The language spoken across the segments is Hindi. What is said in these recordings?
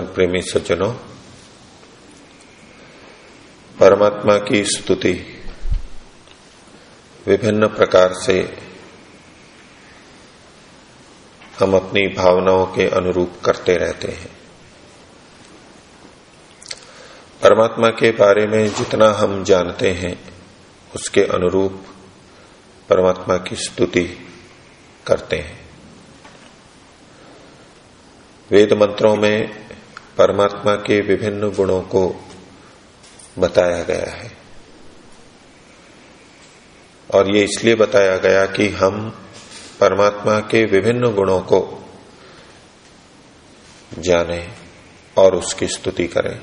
प्रेमी सज्जनों। परमात्मा की स्तुति विभिन्न प्रकार से हम अपनी भावनाओं के अनुरूप करते रहते हैं। परमात्मा के बारे में जितना हम जानते हैं, उसके अनुरूप परमात्मा की स्तुति करते हैं। वेद मंत्रों में परमात्मा के विभिन्न गुणों को बताया गया है। और ये इसलिए बताया गया कि हम परमात्मा के विभिन्न गुणों को जाने और उसकी स्तुति करें।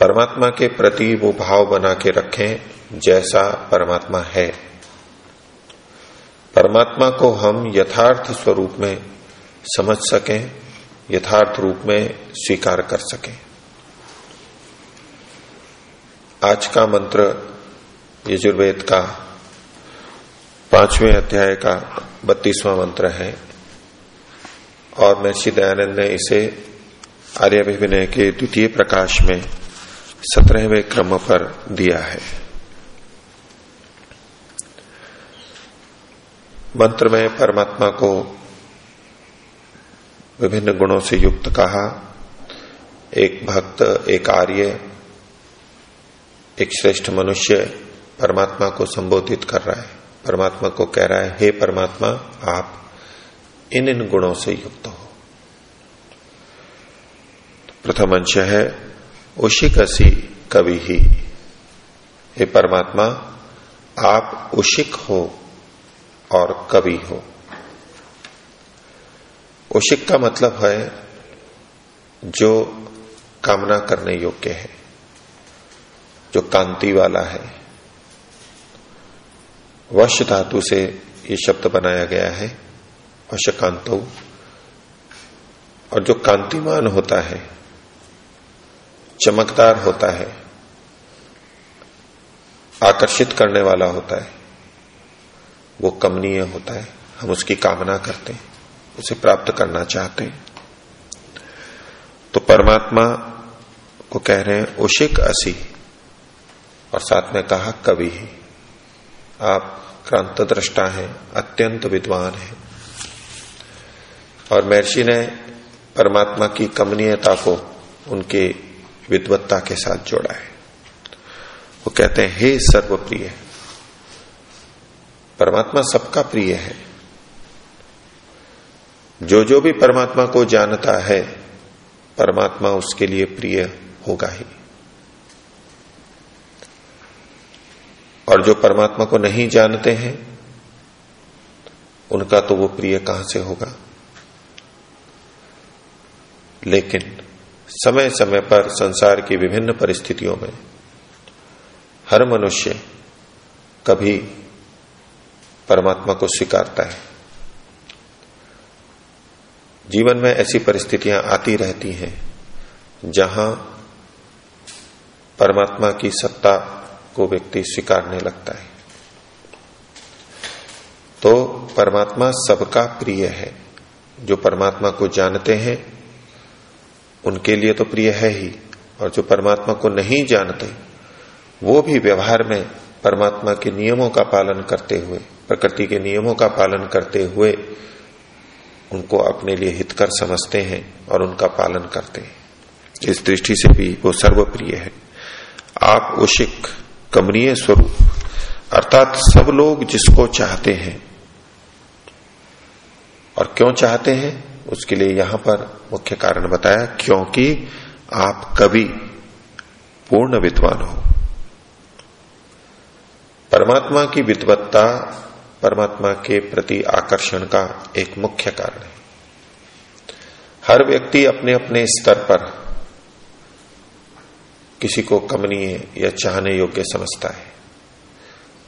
परमात्मा के प्रति वो भाव बना के रखें जैसा परमात्मा है। परमात्मा को हम यथार्थ स्वरूप में समझ सकें यथार्थ रूप में स्वीकार कर सके। आज का मंत्र यजुर्वेद का पाँचवें अध्याय का बत्तीसवां मंत्र है और महर्षि दयानंद ने इसे आर्यभिविनय के द्वितीय प्रकाश में सत्रहवें क्रम पर दिया है। मंत्र में परमात्मा को विभिन्न गुणों से युक्त कहा। एक भक्त, एक आर्य, एक श्रेष्ठ मनुष्य परमात्मा को संबोधित कर रहा है। परमात्मा को कह रहा है, हे परमात्मा, आप इन इन गुणों से युक्त हो। प्रथम अंश है, उशिकसी कवि ही। हे परमात्मा, आप उशिक हो और कवि हो। उशिक का मतलब है जो कामना करने योग्य है, जो कांति वाला है। वश धातु से ये शब्द बनाया गया है वश कांतो और जो कांतिमान होता है, चमकदार होता है, आकर्षित करने वाला होता है, वो कमनीय होता है, हम उसकी कामना करते हैं। उसे प्राप्त करना चाहते हैं। तो परमात्मा को कह रहे हैं, उशिक असी। और साथ में कहा, कवि ही। आप क्रांत दृष्टा हैं, अत्यंत विद्वान हैं। और महर्षि ने परमात्मा की कमनीयता को उनके विद्वत्ता के साथ जोड़ा है। वो कहते हैं, हे सर्वप्रिय, परमात्मा सबका प्रिय है। जो जो भी परमात्मा को जानता है, परमात्मा उसके लिए प्रिय होगा ही। और जो परमात्मा को नहीं जानते हैं, उनका तो वो प्रिय कहाँ से होगा? लेकिन समय समय पर संसार की विभिन्न परिस्थितियों में हर मनुष्य कभी परमात्मा को स्वीकारता है। जीवन में ऐसी परिस्थितियाँ आती रहती हैं, जहाँ परमात्मा की सत्ता को व्यक्ति स्वीकारने लगता है। तो परमात्मा सबका प्रिय है। जो परमात्मा को जानते हैं, उनके लिए तो प्रिय है ही, और जो परमात्मा को नहीं जानते, वो भी व्यवहार में परमात्मा के नियमों का पालन करते हुए, प्रकृति के नियमों का पालन करते हुए उनको अपने लिए हितकर समझते हैं और उनका पालन करते हैं। इस दृष्टि से भी वो सर्वप्रिय है। आप उशिक कमनीय स्वरूप, अर्थात सब लोग जिसको चाहते हैं। और क्यों चाहते हैं? उसके लिए यहाँ पर मुख्य कारण बताया, क्योंकि आप कभी पूर्ण विद्वान हो। परमात्मा की विद्वत्ता परमात्मा के प्रति आकर्षण का एक मुख्य कारण है। हर व्यक्ति अपने अपने स्तर पर किसी को कमनीय या चाहने योग्य समझता है।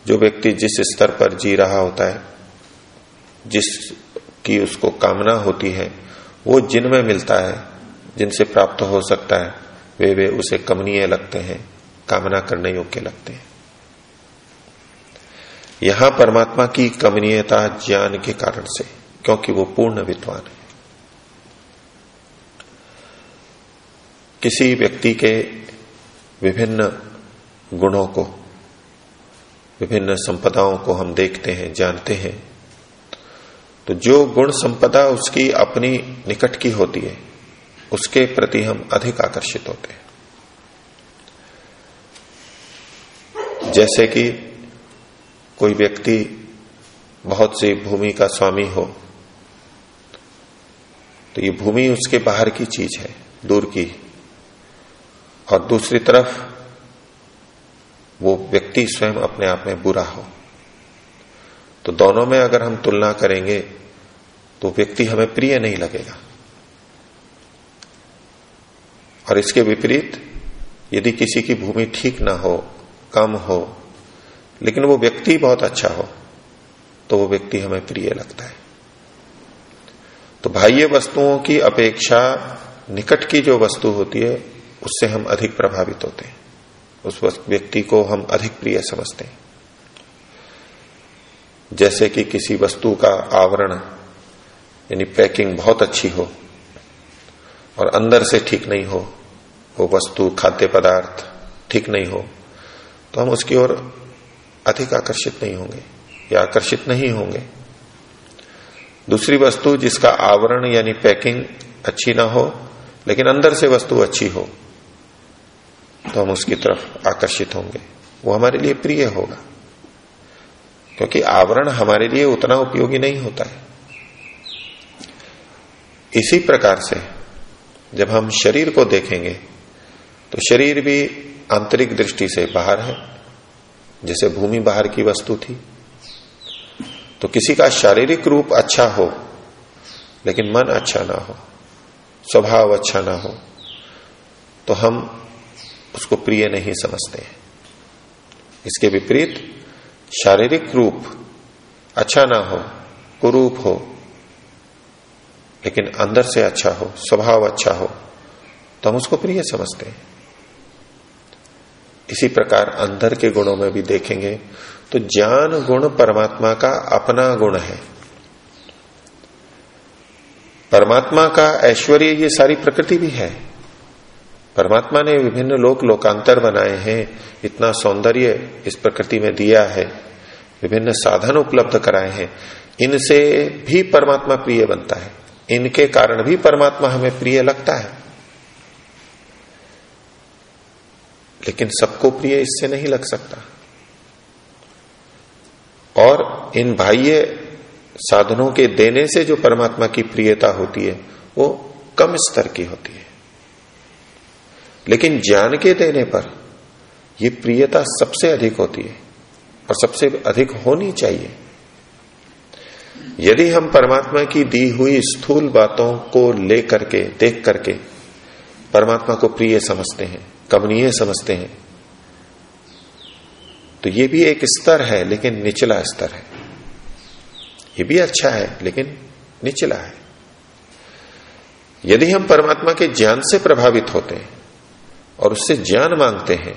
जो व्यक्ति जिस स्तर पर जी रहा होता है, जिस की उसको कामना होती है, वो जिनमें मिलता है, जिनसे प्राप्त हो सकता है वे वे उसे कमनीय लगते हैं, कामना करने योग्य लगते हैं। यहाँ परमात्मा की कमनीयता ज्ञान के कारण से, क्योंकि वो पूर्ण विद्वान है। किसी व्यक्ति के विभिन्न गुणों को, विभिन्न संपदाओं को हम देखते हैं, जानते हैं तो जो गुण संपदा उसकी अपनी निकट की होती है, उसके प्रति हम अधिक आकर्षित होते हैं। जैसे कि कोई व्यक्ति बहुत सी भूमि का स्वामी हो तो ये भूमि उसके बाहर की चीज़ है, दूर की। और दूसरी तरफ़ वो व्यक्ति स्वयं अपने आप में बुरा हो। तो दोनों में अगर हम तुलना करेंगे तो व्यक्ति हमें प्रिय नहीं लगेगा। और इसके विपरीत, यदि किसी की भूमि ठीक ना हो, कम हो लेकिन वो व्यक्ति बहुत अच्छा हो तो वो व्यक्ति हमें प्रिय लगता है। तो बाह्य वस्तुओं की अपेक्षा निकट की जो वस्तु होती है, उससे हम अधिक प्रभावित होते हैं। उस व्यक्ति को हम अधिक प्रिय समझते हैं। जैसे कि किसी वस्तु का आवरण, यानी पैकिंग बहुत अच्छी हो, और अंदर से ठीक नहीं हो, वो वस्तु, खाद्य पदार्थ ठीक नहीं हो तो हम उसकी ओर अधिक आकर्षित नहीं होंगे या आकर्षित नहीं होंगे। दूसरी वस्तु जिसका आवरण यानी पैकिंग अच्छी ना हो, लेकिन अंदर से वस्तु अच्छी हो तो हम उसकी तरफ़ आकर्षित होंगे। वो हमारे लिए प्रिय होगा, क्योंकि आवरण हमारे लिए उतना उपयोगी नहीं होता है। इसी प्रकार से जब हम शरीर को देखेंगे तो शरीर भी आंतरिक दृष्टि से बाहर है जैसे भूमि बाहर की वस्तु थी। तो किसी का शारीरिक रूप अच्छा हो, लेकिन मन अच्छा ना हो, स्वभाव अच्छा ना हो तो हम उसको प्रिय नहीं समझते हैं। इसके विपरीत, शारीरिक रूप अच्छा ना हो, कुरूप हो, लेकिन अंदर से अच्छा हो, स्वभाव अच्छा हो तो हम उसको प्रिय समझते हैं। इसी प्रकार अंदर के गुणों में भी देखेंगे तो ज्ञान गुण परमात्मा का अपना गुण है। परमात्मा का ऐश्वर्य ये सारी प्रकृति भी है। परमात्मा ने विभिन्न लोक लोकांतर बनाए हैं, इतना सौंदर्य इस प्रकृति में दिया है, विभिन्न साधन उपलब्ध कराए हैं, इनसे भी परमात्मा प्रिय बनता है, इनके कारण भी परमात्मा हमें प्रिय लगता है। लेकिन सबको प्रिय इससे नहीं लग सकता। और इन बाह्य साधनों के देने से जो परमात्मा की प्रियता होती है, वो कम स्तर की होती है। लेकिन ज्ञान के देने पर यह प्रियता सबसे अधिक होती है और सबसे अधिक होनी चाहिए। यदि हम परमात्मा की दी हुई स्थूल बातों को लेकर के, देख करके परमात्मा को प्रिय समझते हैं कमनीय समझते हैं। तो ये भी एक स्तर है, लेकिन निचला स्तर है। ये भी अच्छा है, लेकिन निचला है। यदि हम परमात्मा के ज्ञान से प्रभावित होते हैं और उससे ज्ञान मांगते हैं,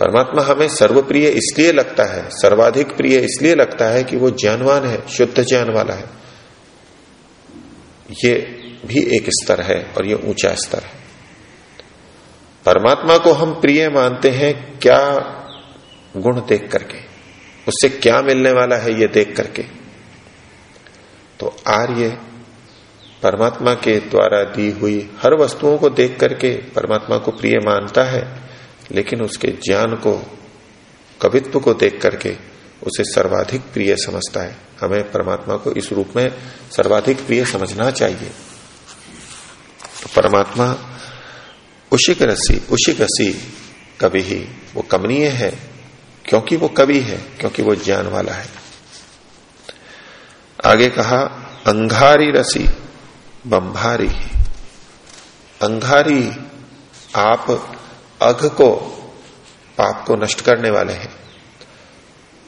परमात्मा हमें सर्वप्रिय इसलिए लगता है, सर्वाधिक प्रिय इसलिए लगता है कि वो ज्ञानवान है, शुद्ध ज्ञान वाला है। ये भी एक स्तर है और ये ऊँचा स्तर है। परमात्मा को हम प्रिय मानते हैं, क्या गुण देख करके? उससे क्या मिलने वाला है ये देख करके? तो आर्य परमात्मा के द्वारा दी हुई हर वस्तुओं को देख करके परमात्मा को प्रिय मानता है, लेकिन उसके ज्ञान को, कवित्व को देख करके उसे सर्वाधिक प्रिय समझता है। हमें परमात्मा को इस रूप में सर्वाधिक प्रिय समझना चाहिए। तो परमात्मा उशिक रसी उशिक रसी कवि ही वो कमनीय है, क्योंकि वो कवि है, क्योंकि वो ज्ञान वाला है। आगे कहा अंगारी रसी, बंभारी अंगारी आप अघ को, पाप को नष्ट करने वाले हैं।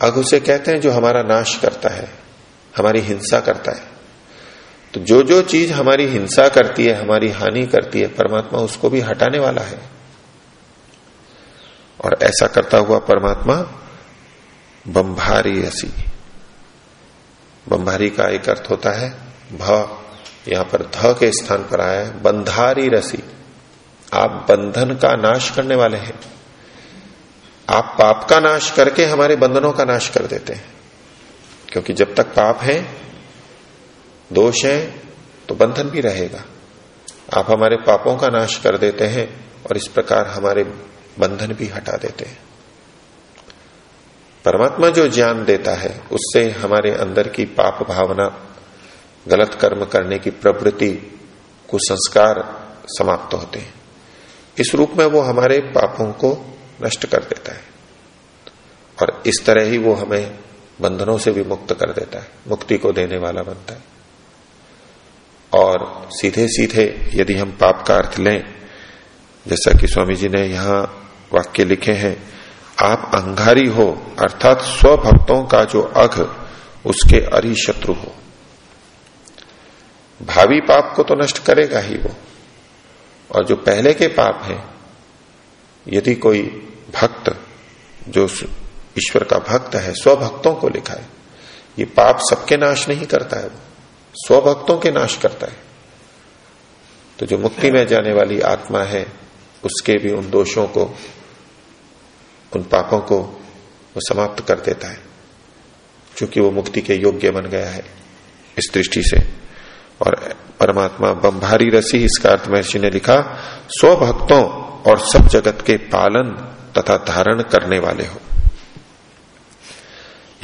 अघ उसे कहते हैं जो हमारा नाश करता है, हमारी हिंसा करता है। तो जो जो चीज़ हमारी हिंसा करती है, हमारी हानि करती है, परमात्मा उसको भी हटाने वाला है। और ऐसा करता हुआ परमात्मा बंभारी रसी बंभारी का एक अर्थ होता है, भ, यहाँ पर ध के स्थान पर आया है, बंधारी रसी। आप बंधन का नाश करने वाले हैं। आप पाप का नाश करके हमारे बंधनों का नाश कर देते हैं। क्योंकि जब तक पाप है दोष है तो बंधन भी रहेगा। आप हमारे पापों का नाश कर देते हैं और इस प्रकार हमारे बंधन भी हटा देते हैं। परमात्मा जो ज्ञान देता है, उससे हमारे अंदर की पाप भावना, गलत कर्म करने की प्रवृत्ति, कुसंस्कार समाप्त होते हैं। इस रूप में वो हमारे पापों को नष्ट कर देता है और इस तरह ही वो हमें बंधनों से भी मुक्त कर देता है, मुक्ति को देने वाला बनता है। और सीधे सीधे यदि हम पाप का अर्थ लें, जैसा कि स्वामी जी ने यहाँ वाक्य लिखे हैं, आप अंगारी हो, अर्थात स्वभक्तों का जो अघ, उसके अरि शत्रु हो। भावी पाप को तो नष्ट करेगा ही वो। और जो पहले के पाप हैं, यदि कोई भक्त, जो ईश्वर का भक्त है, स्वभक्तों को लिखा है ये पाप सबके नाश नहीं करता है वो। स्वभक्तों के नाश करता है। तो जो मुक्ति में जाने वाली आत्मा है, उसके भी उन दोषों को, उन पापों को वो समाप्त कर देता है, क्योंकि वो मुक्ति के योग्य बन गया है इस दृष्टि से। और परमात्मा बंभारी रसी, इसका अर्थ महर्षि ने लिखा, स्वभक्तों और सब जगत के पालन तथा धारण करने वाले हो।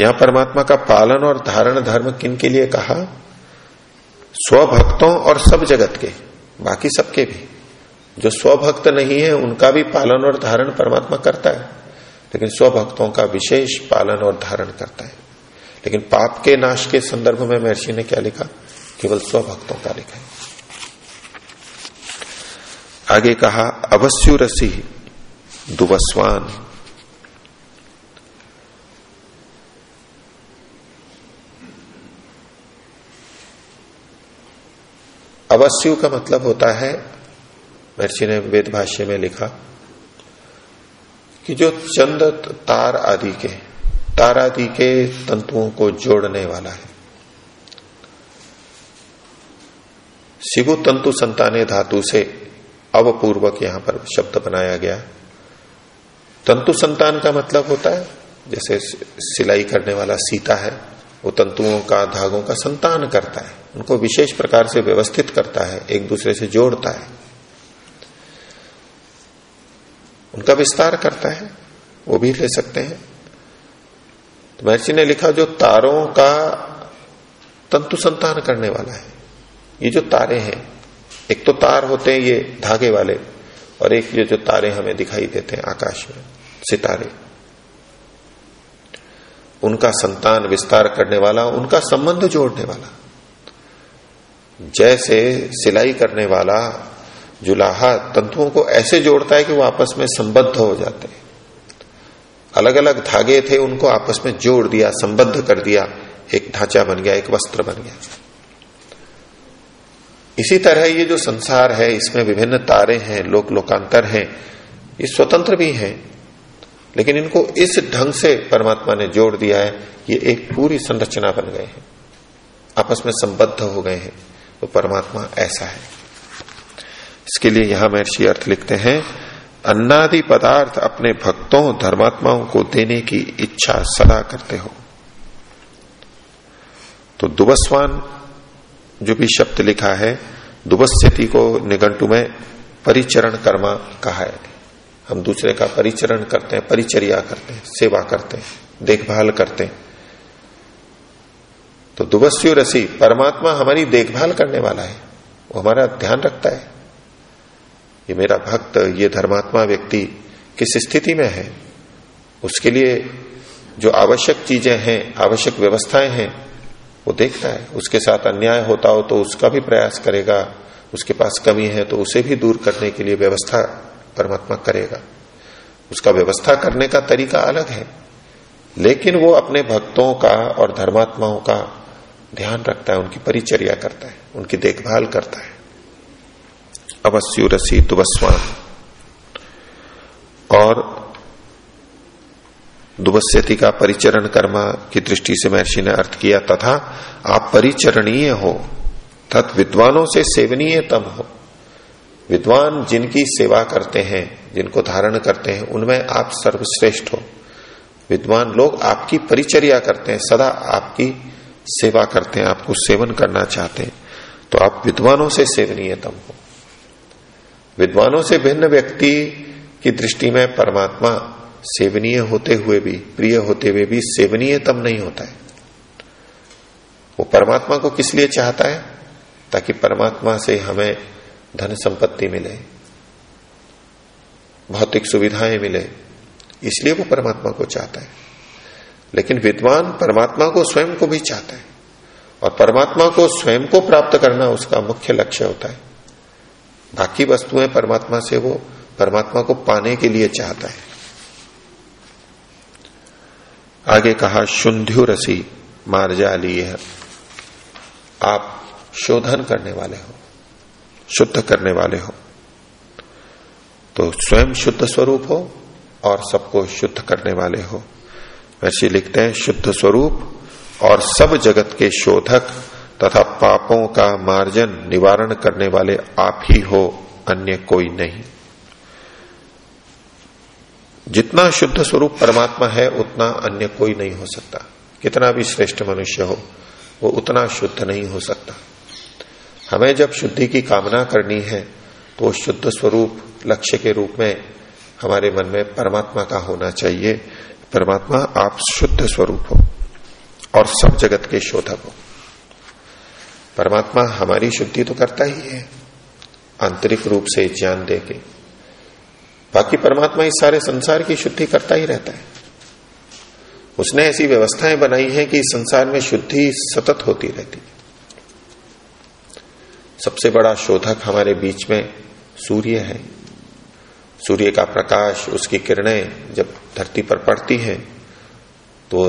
यहाँ परमात्मा का पालन और धारण धर्म किन के लिए कहा? स्वभक्तों और सब जगत के, बाकी सबके भी। जो स्वभक्त नहीं है, उनका भी पालन और धारण परमात्मा करता है। लेकिन स्वभक्तों का विशेष पालन और धारण करता है। लेकिन पाप के नाश के संदर्भ में महर्षि ने क्या लिखा? केवल स्वभक्तों का लिखा है। आगे कहा अवस्यु रसी दुवस्वान। अवस्यु का मतलब होता है, महर्षि ने वेद भाष्य में लिखा, कि जो चंद तार आदि के, तार आदि के तंतुओं को जोड़ने वाला है। शिवु तंतु संताने धातु से अवपूर्वक यहाँ पर शब्द बनाया गया। तंतु संतान का मतलब होता है, जैसे सिलाई करने वाला सीता है वो तंतुओं का, धागों का संतान करता है। उनको विशेष प्रकार से व्यवस्थित करता है, एक दूसरे से जोड़ता है। उनका विस्तार करता है, वो भी ले सकते हैं। तो महर्षि ने लिखा, जो तारों का तंतु संतान करने वाला है, ये जो तारे हैं, एक तो तार होते हैं ये धागे वाले, और एक ये जो तारे हमें दिखाई देते हैं आकाश में, सितारे। उनका संतान विस्तार करने वाला, उनका संबंध जोड़ने वाला। जैसे सिलाई करने वाला जुलाहा तंतुओं को ऐसे जोड़ता है कि वो आपस में संबद्ध हो जाते हैं। अलग अलग धागे थे, उनको आपस में जोड़ दिया, संबद्ध कर दिया। एक ढांचा बन गया, एक वस्त्र बन गया। इसी तरह ये जो संसार है, इसमें विभिन्न तारे हैं लोक लोकांतर हैं, ये स्वतंत्र भी हैं। लेकिन इनको इस ढंग से परमात्मा ने जोड़ दिया है, ये एक पूरी संरचना बन गए हैं। आपस में संबद्ध हो गए हैं तो परमात्मा ऐसा है। इसके लिए यहाँ महर्षि अर्थ लिखते हैं, अन्नादि पदार्थ अपने भक्तों, धर्मात्माओं को देने की इच्छा सदा करते हो। तो दुबस्वान, जो भी शब्द लिखा है, दुबस्यति को निगंटु में परिचरण कर्मा कहा है। हम दूसरे का परिचरण करते हैं, परिचर्या करते हैं, सेवा करते हैं, देखभाल करते हैं। तो दुबस्यु रसी, परमात्मा हमारी देखभाल करने वाला है, वो हमारा ध्यान रखता है। ये मेरा भक्त, ये धर्मात्मा व्यक्ति किस स्थिति में है? उसके लिए जो आवश्यक चीज़ें हैं, आवश्यक व्यवस्थाएँ हैं, वो देखता है। उसके साथ अन्याय होता हो तो उसका भी प्रयास करेगा, उसके पास कमी है तो उसे भी दूर करने के लिए व्यवस्था परमात्मा करेगा। उसका व्यवस्था करने का तरीका अलग है, लेकिन वो अपने भक्तों का और धर्मात्माओं का ध्यान रखता है, उनकी परिचर्या करता है, उनकी देखभाल करता है। अवस्यु रसी दुबस्वान और दुबस्यति का परिचरण कर्मा की दृष्टि से महर्षि ने अर्थ किया, तथा आप परिचरणीय हो, तत् विद्वानों से सेवनीय तम हो। विद्वान जिनकी सेवा करते हैं, जिनको धारण करते हैं, उनमें आप सर्वश्रेष्ठ हो। विद्वान लोग आपकी परिचर्या करते हैं, सदा आपकी सेवा करते हैं, आपको सेवन करना चाहते हैं। तो आप विद्वानों से सेवनीयतम हो। विद्वानों से भिन्न व्यक्ति की दृष्टि में परमात्मा सेवनीय होते हुए भी, प्रिय होते हुए भी सेवनीयतम नहीं होता है। वो परमात्मा को किस लिए चाहता है? ताकि परमात्मा से हमें धन संपत्ति मिले, भौतिक सुविधाएँ मिले, इसलिए वो परमात्मा को चाहता है। लेकिन विद्वान परमात्मा को स्वयं को भी चाहता है और परमात्मा को स्वयं को प्राप्त करना उसका मुख्य लक्ष्य होता है। बाकी वस्तुएँ परमात्मा से वो परमात्मा को पाने के लिए चाहता है। आगे कहा शुंध्यु रसी मार्जालीय, आप शोधन करने वाले हो। शुद्ध करने वाले हो। तो स्वयं शुद्ध स्वरूप हो और सबको शुद्ध करने वाले हो। वैसे लिखते हैं, शुद्ध स्वरूप और सब जगत के शोधक तथा पापों का मार्जन निवारण करने वाले आप ही हो, अन्य कोई नहीं। जितना शुद्ध स्वरूप परमात्मा है, उतना अन्य कोई नहीं हो सकता। कितना भी श्रेष्ठ मनुष्य हो, वो उतना शुद्ध नहीं हो सकता। हमें जब शुद्धि की कामना करनी है तो शुद्ध स्वरूप लक्ष्य के रूप में हमारे मन में परमात्मा का होना चाहिए। परमात्मा आप शुद्ध स्वरूप हो और सब जगत के शोधक हो। परमात्मा हमारी शुद्धि तो करता ही है, आंतरिक रूप से ज्ञान दे के बाकी परमात्मा इस सारे संसार की शुद्धि करता ही रहता है। उसने ऐसी व्यवस्थाएँ बनाई हैं कि संसार में शुद्धि सतत होती रहती है। सबसे बड़ा शोधक हमारे बीच में सूर्य है। सूर्य का प्रकाश, उसकी किरणें जब धरती पर पड़ती हैं तो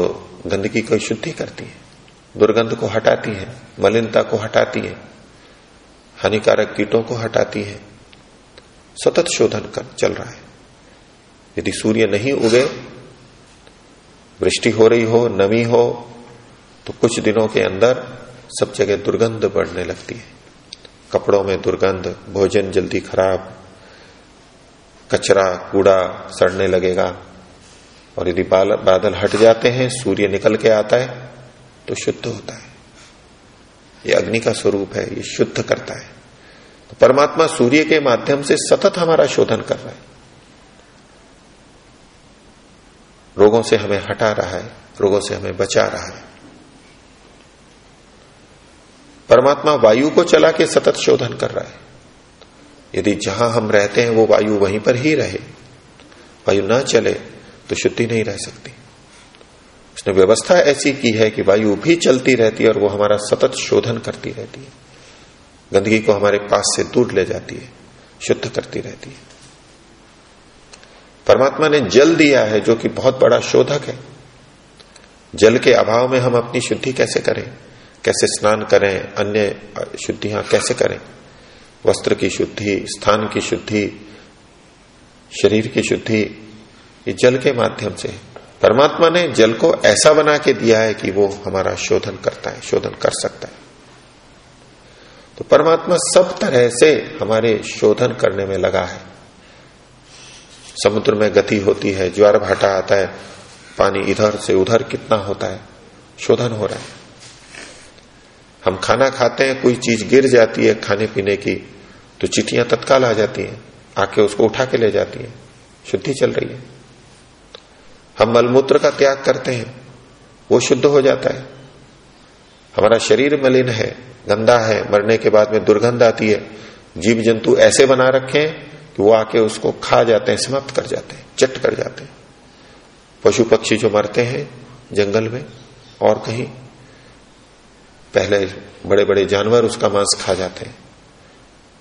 गंदगी को शुद्धि करती है, दुर्गंध को हटाती है, मलिनता को हटाती है, हानिकारक कीटों को हटाती है। सतत शोधन कर चल रहा है। यदि सूर्य नहीं उगे, वृष्टि हो रही हो, नमी हो तो कुछ दिनों के अंदर सब जगह दुर्गंध बढ़ने लगती है। कपड़ों में दुर्गंध, भोजन जल्दी खराब, कचरा, कूड़ा सड़ने लगेगा। और यदि बादल हट जाते हैं, सूर्य निकल के आता है तो शुद्ध होता है। ये अग्नि का स्वरूप है, ये शुद्ध करता है। तो परमात्मा सूर्य के माध्यम से सतत हमारा शोधन कर रहा है। रोगों से हमें हटा रहा है, रोगों से हमें बचा रहा है। परमात्मा वायु को चला के सतत शोधन कर रहा है। यदि जहाँ हम रहते हैं, वो वायु वहीं पर ही रहे। वायु ना चले तो शुद्धि नहीं रह सकती। उसने व्यवस्था ऐसी की है कि वायु भी चलती रहती है और वो हमारा सतत शोधन करती रहती है। गंदगी को हमारे पास से दूर ले जाती है, शुद्ध करती रहती है। परमात्मा ने जल दिया है, जो कि बहुत बड़ा शोधक है। जल के अभाव में हम अपनी शुद्धि कैसे करें? कैसे स्नान करें, अन्य शुद्धियाँ कैसे करें? वस्त्र की शुद्धि, स्थान की शुद्धि, शरीर की शुद्धि, ये जल के माध्यम से। परमात्मा ने जल को ऐसा बना के दिया है कि वो हमारा शोधन करता है, शोधन कर सकता है। तो परमात्मा सब तरह से हमारे शोधन करने में लगा है। समुद्र में गति होती है, ज्वार भाटा आता है, पानी इधर से उधर कितना होता है, शोधन हो रहा है। हम खाना खाते हैं, कोई चीज़ गिर जाती है खाने पीने की तो चिटियाँ तत्काल आ जाती हैं, आके उसको उठा के ले जाती हैं। शुद्धि चल रही है। हम मलमूत्र का त्याग करते हैं, वो शुद्ध हो जाता है। हमारा शरीर मलिन है, गंदा है, मरने के बाद में दुर्गंध आती है। जीव जंतु ऐसे बना रखे हैं कि वो आके उसको खा जाते हैं, समाप्त कर जाते हैं, चट कर जाते हैं। पशु पक्षी जो मरते हैं, जंगल में, और कहीं पहले बड़े बड़े जानवर उसका मांस खा जाते हैं।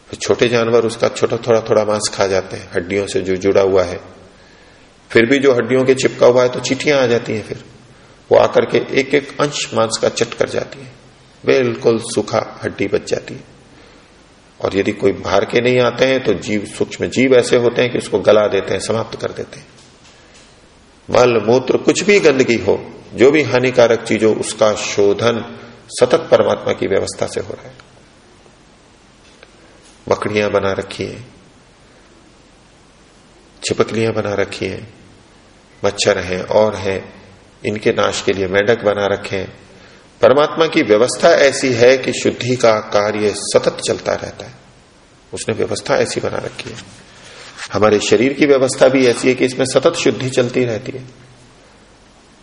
फिर छोटे जानवर उसका छोटा थोड़ा थोड़ा मांस खा जाते हैं। हड्डियों से जो जुड़ा हुआ है। फिर भी जो हड्डियों के चिपका हुआ है तो चिटियाँ आ जाती हैं फिर। वो आकर के एक एक अंश मांस का चट कर जाती है। बिल्कुल सूखा हड्डी बच जाती है। और यदि कोई बाहर के नहीं आते हैं तो जीव, सूक्ष्म जीव ऐसे होते हैं कि उसको गला देते हैं, समाप्त कर देते हैं। मल, मूत्र, कुछ भी गंदगी हो, जो भी हानिकारक चीज़ हो उसका शोधन सतत परमात्मा की व्यवस्था से हो रहा है। मकड़ियाँ बना रखी है। छिपकलियाँ बना रखी है। मच्छर हैं, और हैं। इनके नाश के लिए मेंढक बना रखे हैं। परमात्मा की व्यवस्था ऐसी है कि शुद्धि का कार्य सतत चलता रहता है। उसने व्यवस्था ऐसी बना रखी है। हमारे शरीर की व्यवस्था भी ऐसी है कि इसमें सतत शुद्धि चलती रहती है।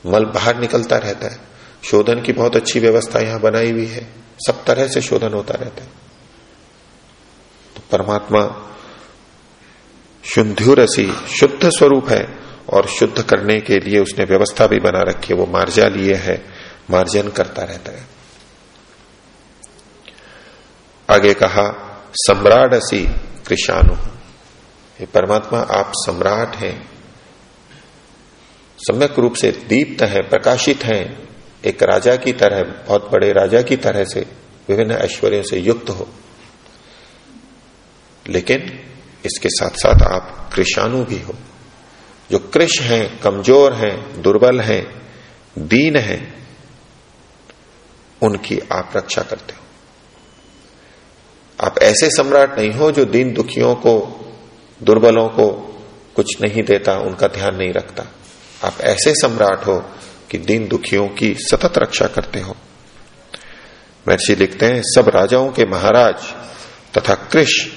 मल बाहर निकलता रहता है। शोधन की बहुत अच्छी व्यवस्था यहाँ बनाई हुई है। सब तरह से शोधन होता रहता है। तो परमात्मा शुद्धिरसी शुद्ध स्वरूप है और शुद्ध करने के लिए उसने व्यवस्था भी बना रखी है। वो मार्जा लिए है, मार्जन करता रहता है। आगे कहा सम्राटसी कृषाणु। ये परमात्मा आप सम्राट हैं। सम्यक रूप से दीप्त हैं, प्रकाशित हैं। एक राजा की तरह, बहुत बड़े राजा की तरह से विभिन्न ऐश्वर्यों से युक्त हो। लेकिन इसके साथ साथ आप कृषाणु भी हो। जो कृष हैं, कमज़ोर हैं, दुर्बल हैं, दीन हैं, उनकी आप रक्षा करते हो। आप ऐसे सम्राट नहीं हो जो दीन दुखियों को, दुर्बलों को कुछ नहीं देता, उनका ध्यान नहीं रखता। आप ऐसे सम्राट हो कि दीन दुखियों की सतत रक्षा करते हो। महर्षि लिखते हैं, सब राजाओं के महाराज तथा कृष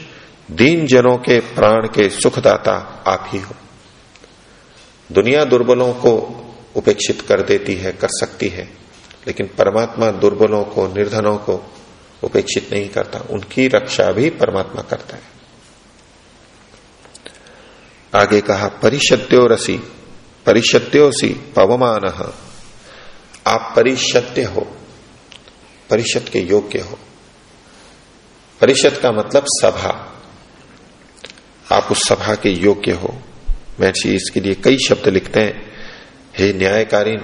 दीन जनों के प्राण के सुखदाता आप ही हो। दुनिया दुर्बलों को उपेक्षित कर देती है, कर सकती है, लेकिन परमात्मा दुर्बलों को, निर्धनों को उपेक्षित नहीं करता, उनकी रक्षा भी परमात्मा करता है। आगे कहा परिशद्यो रसी परिशद्योसी पवमान। आप परिशद्य हो। परिषद के योग्य हो। परिषद का मतलब सभा। आप उस सभा के योग्य हो। महर्षि इसके लिए कई शब्द लिखते हैं। हे न्यायकारीन,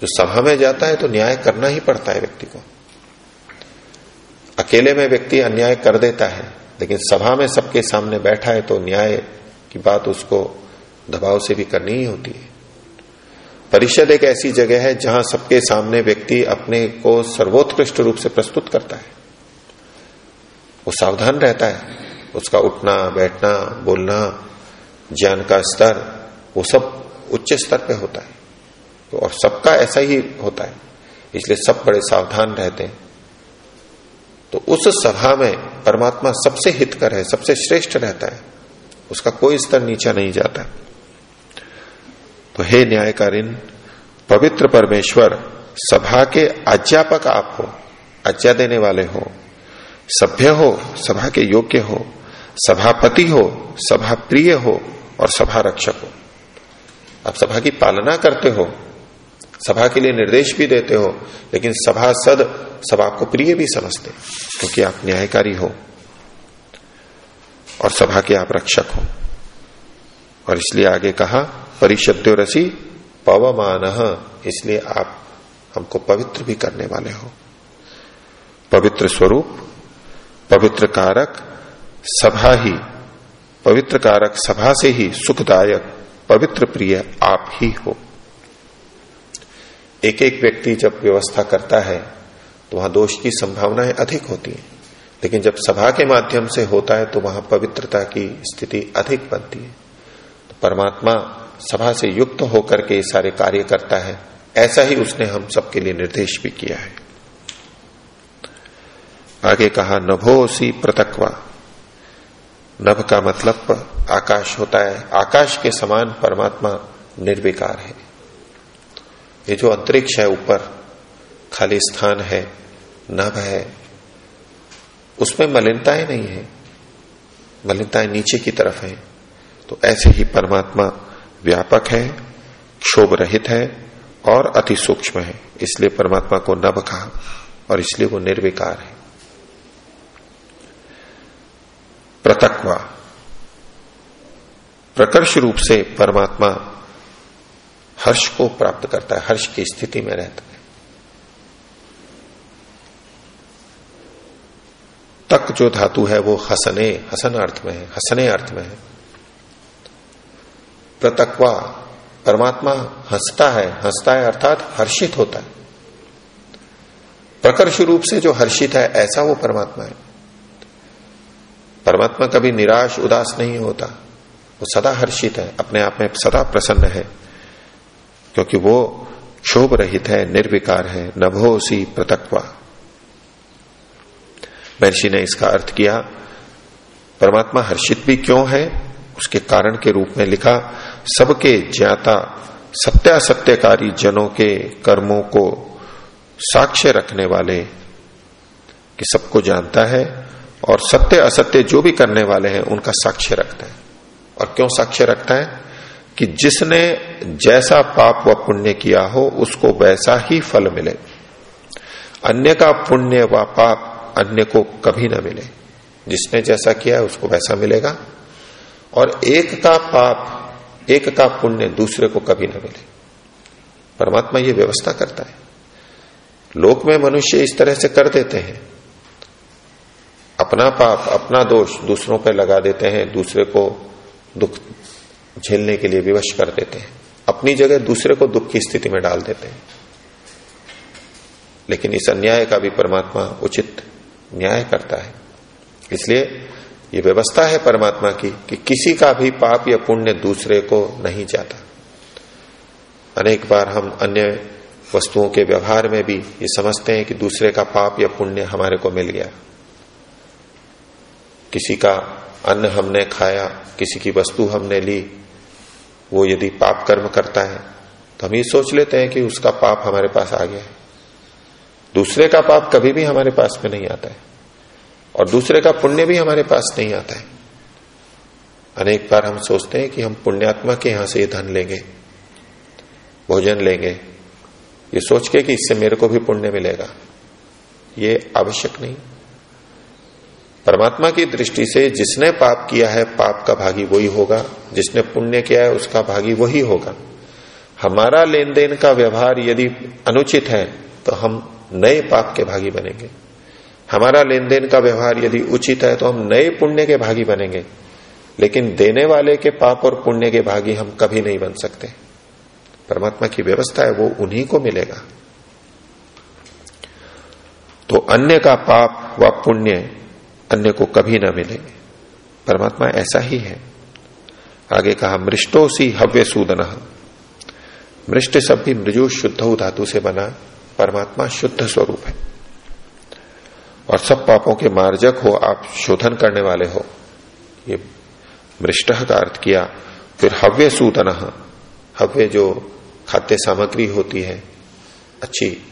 जो सभा में जाता है तो न्याय करना ही पड़ता है व्यक्ति को। अकेले में व्यक्ति अन्याय कर देता है, लेकिन सभा में सबके सामने बैठा है तो न्याय की बात उसको दबाव से भी करनी ही होती है। परिषद एक ऐसी जगह है जहाँ सबके सामने व्यक्ति अपने को सर्वोत्कृष्ट रूप से प्रस्तुत करता है। वो सावधान रहता है। उसका उठना, बैठना, बोलना, ज्ञान का स्तर, वो सब उच्च स्तर पे होता है। तो और सबका ऐसा ही होता है। इसलिए सब बड़े सावधान रहते हैं। तो उस सभा में परमात्मा सबसे हितकर है, सबसे श्रेष्ठ रहता है। उसका कोई स्तर नीचा नहीं जाता। तो हे न्यायकारीन, पवित्र परमेश्वर, सभा के अध्यापक आप हो, आज्ञा देने वाले हो, सभ्य हो, सभा के योग्य हो, सभापति हो सभा प्रिय हो और सभा रक्षक हो। आप सभा की पालना करते हो, सभा के लिए निर्देश भी देते हो, लेकिन सभा सद सब आपको प्रिय भी समझते, क्योंकि आप न्यायकारी हो और सभा के आप रक्षक हो। और इसलिए आगे कहा परिशद्यो रसी, पवमान, इसलिए आप हमको पवित्र भी करने वाले हो। पवित्र स्वरूप, पवित्र कारक, सभा ही, पवित्र कारक सभा से ही सुखदायक, पवित्र प्रिय आप ही हो। एक एक व्यक्ति जब व्यवस्था करता है तो वहाँ दोष की संभावनाएँ अधिक होती हैं। लेकिन जब सभा के माध्यम से होता है तो वहाँ पवित्रता की स्थिति अधिक बनती है। तो परमात्मा सभा से युक्त होकर के सारे कार्य करता है। ऐसा ही उसने हम सबके लिए निर्देश भी किया है। आगे कहा नभोसी प्रतक्वा नभ का मतलब आकाश होता है। आकाश के समान परमात्मा निर्विकार है। ये जो अंतरिक्ष है ऊपर, खाली स्थान है, नभ है, उसमें मलिनताएँ नहीं है। मलिनताएँ नीचे की तरफ़ है। तो ऐसे ही परमात्मा व्यापक है क्षोभ रहित है और अति सूक्ष्म है। इसलिए परमात्मा को नभ कहा और इसलिए वो निर्विकार है। प्रतक्वा। प्रकर्ष रूप से परमात्मा हर्ष को प्राप्त करता है, हर्ष की स्थिति में रहता है। तक जो धातु है वो हसने, हसन अर्थ में है, हसने अर्थ में है। प्रतक्वा परमात्मा हंसता है हंसता है अर्थात हर्षित होता है। प्रकर्ष रूप से जो हर्षित है, ऐसा वो परमात्मा है। परमात्मा कभी निराश, उदास नहीं होता। वो सदा हर्षित है, अपने आप में सदा प्रसन्न है, क्योंकि वो क्षोभ रहित है, निर्विकार है नभोसी प्रतक्वा। महर्षि ने इसका अर्थ किया, परमात्मा हर्षित भी क्यों है? उसके कारण के रूप में लिखा सबके ज्ञाता, सत्यासत्यकारी जनों के कर्मों को साक्ष्य रखने वाले कि सबको जानता है और सत्य, असत्य जो भी करने वाले हैं, उनका साक्ष्य रखता है। और क्यों साक्ष्य रखता है? कि जिसने जैसा पाप व पुण्य किया हो, उसको वैसा ही फल मिले। अन्य का पुण्य व पाप अन्य को कभी ना मिले। जिसने जैसा किया है, उसको वैसा मिलेगा। और एक का पाप एक का पुण्य दूसरे को कभी न मिले। परमात्मा ये व्यवस्था करता है। लोक में मनुष्य इस तरह से कर देते हैं। अपना पाप, अपना दोष दूसरों पर लगा देते हैं, दूसरे को दुख झेलने के लिए विवश कर देते हैं। अपनी जगह दूसरे को दुख की स्थिति में डाल देते हैं। लेकिन इस अन्याय का भी परमात्मा उचित न्याय करता है। इसलिए ये व्यवस्था है परमात्मा की कि किसी का भी पाप या पुण्य दूसरे को नहीं जाता। अनेक बार हम अन्य वस्तुओं के व्यवहार में भी ये समझते हैं कि दूसरे का पाप या पुण्य हमारे को मिल गया। किसी का अन्न हमने खाया, किसी की वस्तु हमने ली, वो यदि पाप कर्म करता है तो हम ये सोच लेते हैं कि उसका पाप हमारे पास आ गया है। दूसरे का पाप कभी भी हमारे पास में नहीं आता है। और दूसरे का पुण्य भी हमारे पास नहीं आता है। अनेक बार हम सोचते हैं कि हम पुण्यात्मा के यहाँ से ये धन लेंगे, भोजन लेंगे। ये सोच के कि इससे मेरे को भी पुण्य मिलेगा, ये आवश्यक नहीं। परमात्मा की दृष्टि से जिसने पाप किया है, पाप का भागी वही होगा। जिसने पुण्य किया है, उसका भागी वही होगा। हमारा लेन देन का व्यवहार यदि अनुचित है तो हम नए पाप के भागी बनेंगे। हमारा लेन देन का व्यवहार यदि उचित है तो हम नए पुण्य के भागी बनेंगे, लेकिन देने वाले के पाप और पुण्य के भागी हम कभी नहीं बन सकते। परमात्मा की व्यवस्था है, वो उन्हीं को मिलेगा। तो अन्य का पाप व पुण्य अन्य को कभी ना मिले। परमात्मा ऐसा ही है। आगे कहा, मृष्टोसी हव्य सूदन मृष्ट भी मृजु शुद्ध धातु से बना, परमात्मा शुद्ध स्वरूप है। और सब पापों के मार्जक हो, आप शोधन करने वाले हो। ये मृष्ट का अर्थ किया, फिर हव्य सूदन हव्य जो खाद्य सामग्री होती है, अच्छी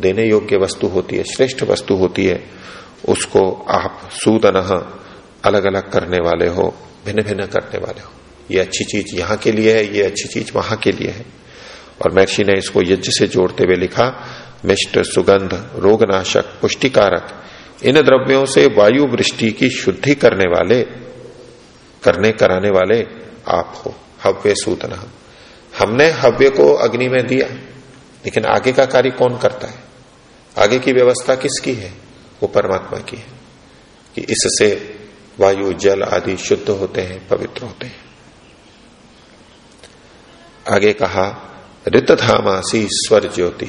देने योग्य वस्तु होती है, श्रेष्ठ वस्तु होती है, उसको आप सूदन अलग अलग करने वाले हो भिन्न भिन्न करने वाले हो। ये अच्छी चीज़ यहाँ के लिए है, ये अच्छी चीज़ वहाँ के लिए है। और महर्षि ने इसको यज्ञ से जोड़ते हुए लिखा मिष्ट सुगंध, रोगनाशक, पुष्टिकारक, इन द्रव्यों से वायु वृष्टि की शुद्धि करने वाले, करने, कराने वाले आप हो। हव्य सूतना। हमने हव्य को अग्नि में दिया, लेकिन आगे का कार्य कौन करता है? आगे की व्यवस्था किसकी है? वो परमात्मा की है, कि इससे वायु, जल आदि शुद्ध होते हैं, पवित्र होते हैं। आगे कहा रित धामासी स्वर ज्योति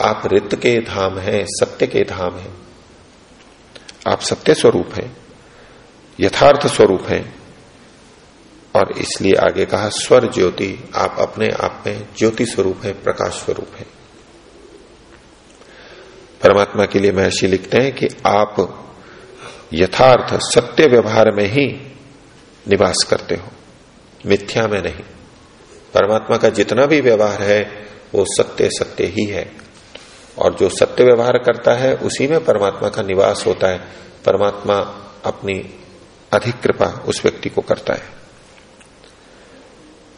आप रित के धाम हैं, सत्य के धाम हैं। आप सत्य स्वरूप हैं, यथार्थ स्वरूप हैं। और इसलिए आगे कहा, स्वर ज्योति, आप अपने आप में ज्योति स्वरूप है, प्रकाश स्वरूप है। परमात्मा के लिए महर्षि लिखते हैं कि आप यथार्थ सत्य व्यवहार में ही निवास करते हो, मिथ्या में नहीं। परमात्मा का जितना भी व्यवहार है, वो सत्य सत्य ही है। और जो सत्य व्यवहार करता है, उसी में परमात्मा का निवास होता है। परमात्मा अपनी अधिक कृपा उस व्यक्ति को करता है।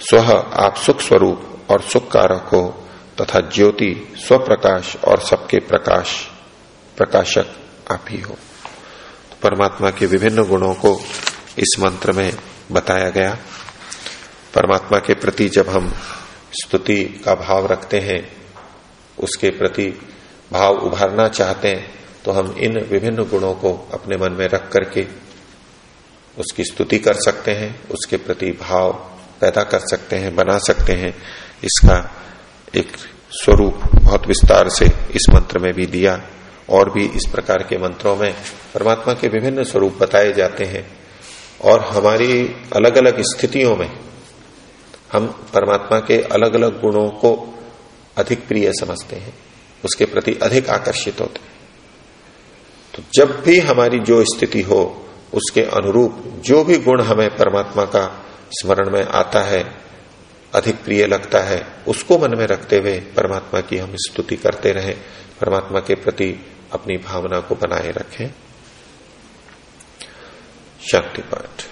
स्व आप सुख स्वरूप और सुख कारक हो, तथा ज्योति स्वप्रकाश और सबके प्रकाश, प्रकाशक आप ही हो। तो परमात्मा के विभिन्न गुणों को इस मंत्र में बताया गया। परमात्मा के प्रति जब हम स्तुति का भाव रखते हैं उसके प्रति भाव उभारना चाहते हैं तो हम इन विभिन्न गुणों को अपने मन में रख करके उसकी स्तुति कर सकते हैं, उसके प्रति भाव पैदा कर सकते हैं, बना सकते हैं। इसका एक स्वरूप बहुत विस्तार से इस मंत्र में भी दिया, और भी इस प्रकार के मंत्रों में परमात्मा के विभिन्न स्वरूप बताए जाते हैं। और हमारी अलग अलग स्थितियों में हम परमात्मा के अलग अलग गुणों को अधिक प्रिय समझते हैं, उसके प्रति अधिक आकर्षित होते हैं। तो जब भी हमारी जो स्थिति हो, उसके अनुरूप जो भी गुण हमें परमात्मा का स्मरण में आता है, अधिक प्रिय लगता है, उसको मन में रखते हुए परमात्मा की हम स्तुति करते रहें, परमात्मा के प्रति अपनी भावना को बनाए रखें। शांति पाठ।